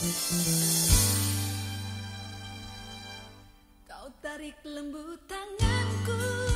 Kau tarik lembut tanganku.